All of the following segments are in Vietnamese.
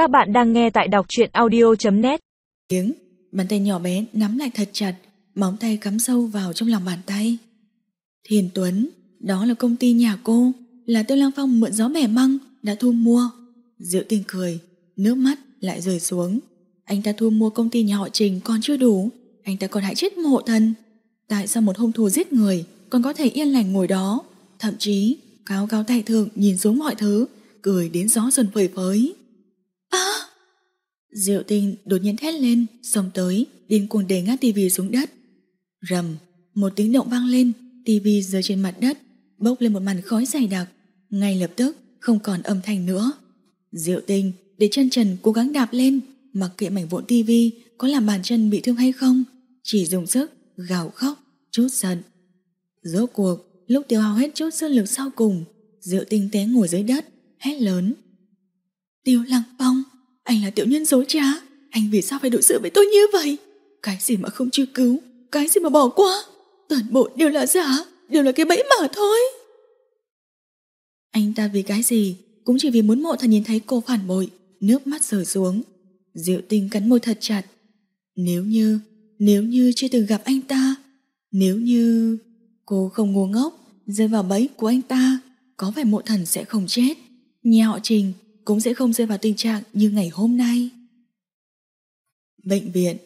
Các bạn đang nghe tại đọc truyện audio.net Tiếng, bàn tay nhỏ bé nắm lại thật chặt, móng tay cắm sâu vào trong lòng bàn tay. Thiền Tuấn, đó là công ty nhà cô, là Tiêu Lang Phong mượn gió bẻ măng, đã thu mua. Diệu tinh cười, nước mắt lại rơi xuống. Anh ta thu mua công ty nhà họ Trình còn chưa đủ, anh ta còn hại chết mộ thần. Tại sao một hung thủ giết người còn có thể yên lành ngồi đó, thậm chí cao cao tại thượng nhìn xuống mọi thứ, cười đến gió dần phơi phới. Diệu tinh đột nhiên thét lên, xông tới, điên cuồng đè ngã tivi xuống đất. Rầm, một tiếng động vang lên, tivi rơi trên mặt đất, bốc lên một màn khói dày đặc, ngay lập tức không còn âm thanh nữa. Diệu tinh để chân trần cố gắng đạp lên, mặc kệ mảnh vụn tivi có làm bàn chân bị thương hay không, chỉ dùng sức gào khóc, chút giận. Rốt cuộc, lúc tiêu hao hết chút sức lực sau cùng, Diệu tinh té ngồi dưới đất, hét lớn. Tiêu Lăng Phong, anh là tiểu nhân dối trá, anh vì sao phải đối xử với tôi như vậy? Cái gì mà không chưa cứu, cái gì mà bỏ qua, toàn bộ đều là giả, đều là cái bẫy mà thôi. Anh ta vì cái gì, cũng chỉ vì muốn mộ thần nhìn thấy cô phản bội, nước mắt rơi xuống. Diệu tinh cắn môi thật chặt. Nếu như, nếu như chưa từng gặp anh ta, nếu như cô không ngu ngốc, rơi vào bẫy của anh ta, có vẻ mộ thần sẽ không chết. Nhà họ Trình cũng sẽ không rơi vào tình trạng như ngày hôm nay. Bệnh viện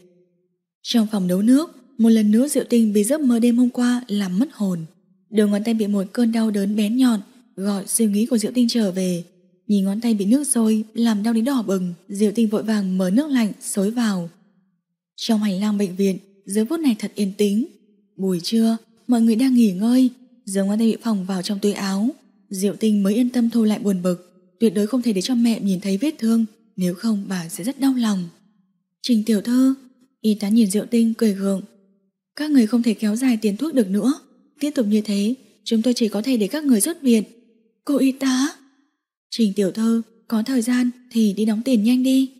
Trong phòng nấu nước, một lần nữa Diệu Tinh bị giấc mơ đêm hôm qua làm mất hồn. Đầu ngón tay bị một cơn đau đớn bén nhọn, gọi suy nghĩ của Diệu Tinh trở về. Nhìn ngón tay bị nước sôi làm đau đến đỏ bừng, Diệu Tinh vội vàng mở nước lạnh xối vào. Trong hành lang bệnh viện, giờ phút này thật yên tĩnh. Buổi trưa, mọi người đang nghỉ ngơi, giờ ngón tay bị phòng vào trong túi áo. Diệu Tinh mới yên tâm thu lại buồn bực, tuyệt đối không thể để cho mẹ nhìn thấy vết thương, nếu không bà sẽ rất đau lòng. Trình tiểu thư, y tá nhìn Diệu Tinh cười gượng. Các người không thể kéo dài tiền thuốc được nữa, tiếp tục như thế, chúng tôi chỉ có thể để các người xuất viện. Cô y tá, Trình tiểu thư, có thời gian thì đi đóng tiền nhanh đi.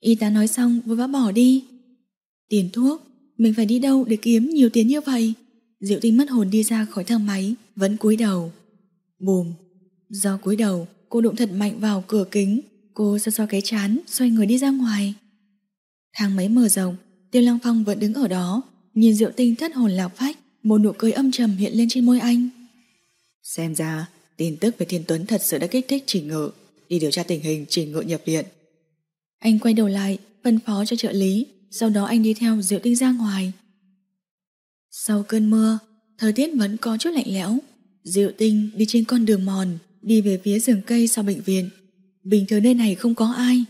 Y tá nói xong vội vã bỏ đi. Tiền thuốc, mình phải đi đâu để kiếm nhiều tiền như vậy? Diệu tinh mất hồn đi ra khỏi thang máy, vẫn cúi đầu. Bùm, do cúi đầu, cô đụng thật mạnh vào cửa kính. Cô xoa xoa cái chán, xoay người đi ra ngoài. Thang máy mở rộng, Tiêu Lăng Phong vẫn đứng ở đó, nhìn Diệu tinh thất hồn lạc phách, một nụ cười âm trầm hiện lên trên môi anh. Xem ra, tin tức về Thiên Tuấn thật sự đã kích thích Trình Ngự, đi điều tra tình hình Trình Ngự nhập viện. Anh quay đầu lại, phân phó cho trợ lý, sau đó anh đi theo Diệu Tinh ra ngoài. Sau cơn mưa, thời tiết vẫn có chút lạnh lẽo. Diệu Tinh đi trên con đường mòn, đi về phía rừng cây sau bệnh viện. Bình thường nơi này không có ai.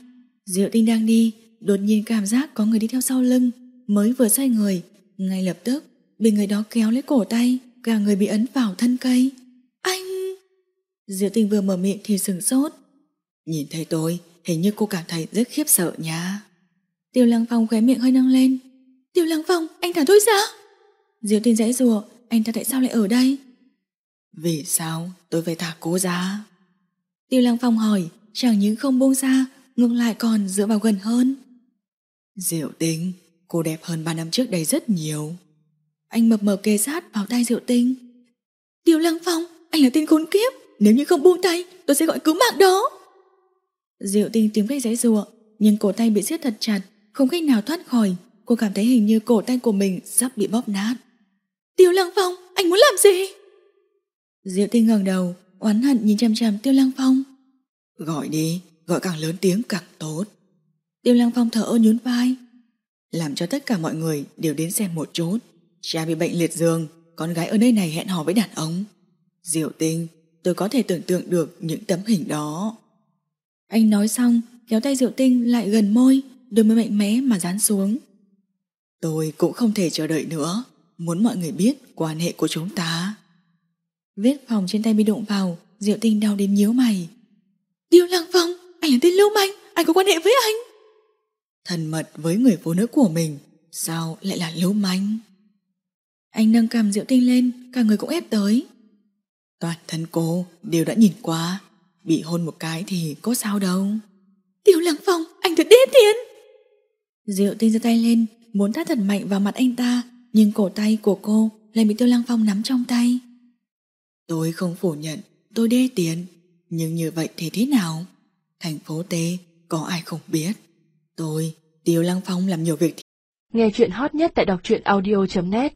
Diệu Tinh đang đi, đột nhiên cảm giác có người đi theo sau lưng, mới vừa xoay người, ngay lập tức bị người đó kéo lấy cổ tay, cả người bị ấn vào thân cây. Anh! Diệu Tinh vừa mở miệng thì sừng sốt. Nhìn thấy tôi, hình như cô cảm thấy rất khiếp sợ nha. Tiêu Lăng Phong khóe miệng hơi nâng lên. Tiêu Lăng Phong, anh thả tôi ra. Diệu Tinh dãy rùa, anh ta tại sao lại ở đây? Vì sao tôi phải thả cố ra? Tiêu Lăng Phong hỏi, chẳng những không buông ra, ngược lại còn dựa vào gần hơn. Diệu Tinh, cô đẹp hơn 3 năm trước đây rất nhiều. Anh mập mờ kề sát vào tay Diệu Tinh. Tiêu Lăng Phong, anh là tên khốn kiếp, nếu như không buông tay, tôi sẽ gọi cứu mạng đó. Diệu Tinh tìm cách giấy rùa, nhưng cổ tay bị siết thật chặt, không cách nào thoát khỏi. Cô cảm thấy hình như cổ tay của mình sắp bị bóp nát. Tiêu Lăng Phong, anh muốn làm gì? Diệu Tinh ngẩng đầu, oán hận nhìn chằm chằm Tiêu Lăng Phong. Gọi đi, gọi càng lớn tiếng càng tốt. Tiêu Lăng Phong thở ơ nhún vai. Làm cho tất cả mọi người đều đến xem một chút. Cha bị bệnh liệt giường, con gái ở nơi này hẹn hò với đàn ông. Diệu Tinh, tôi có thể tưởng tượng được những tấm hình đó. Anh nói xong, kéo tay Diệu Tinh lại gần môi, đôi môi mạnh mẽ mà dán xuống. Tôi cũng không thể chờ đợi nữa, muốn mọi người biết quan hệ của chúng ta. Vết phòng trên tay bị đụng vào, Diệu Tinh đau đến nhíu mày. Tiêu Lăng Phong, anh là tên lưu manh, anh có quan hệ với anh. thần mật với người phụ nữ của mình, sao lại là lưu manh? Anh nâng cầm Diệu Tinh lên, cả người cũng ép tới. Toàn thân cô đều đã nhìn qua, bị hôn một cái thì có sao đâu. Tiêu Lăng Phong, anh thật đế tiền. Diệu Tinh giơ tay lên, muốn tát thật mạnh vào mặt anh ta, nhưng cổ tay của cô lại bị Tiêu Lăng Phong nắm trong tay. Tôi không phủ nhận, tôi đê tiền, nhưng như vậy thì thế nào? Thành phố T có ai không biết. Tôi, Tiêu Lăng Phong làm nhiều việc Nghe chuyện hot nhất tại đọc truyện audio.net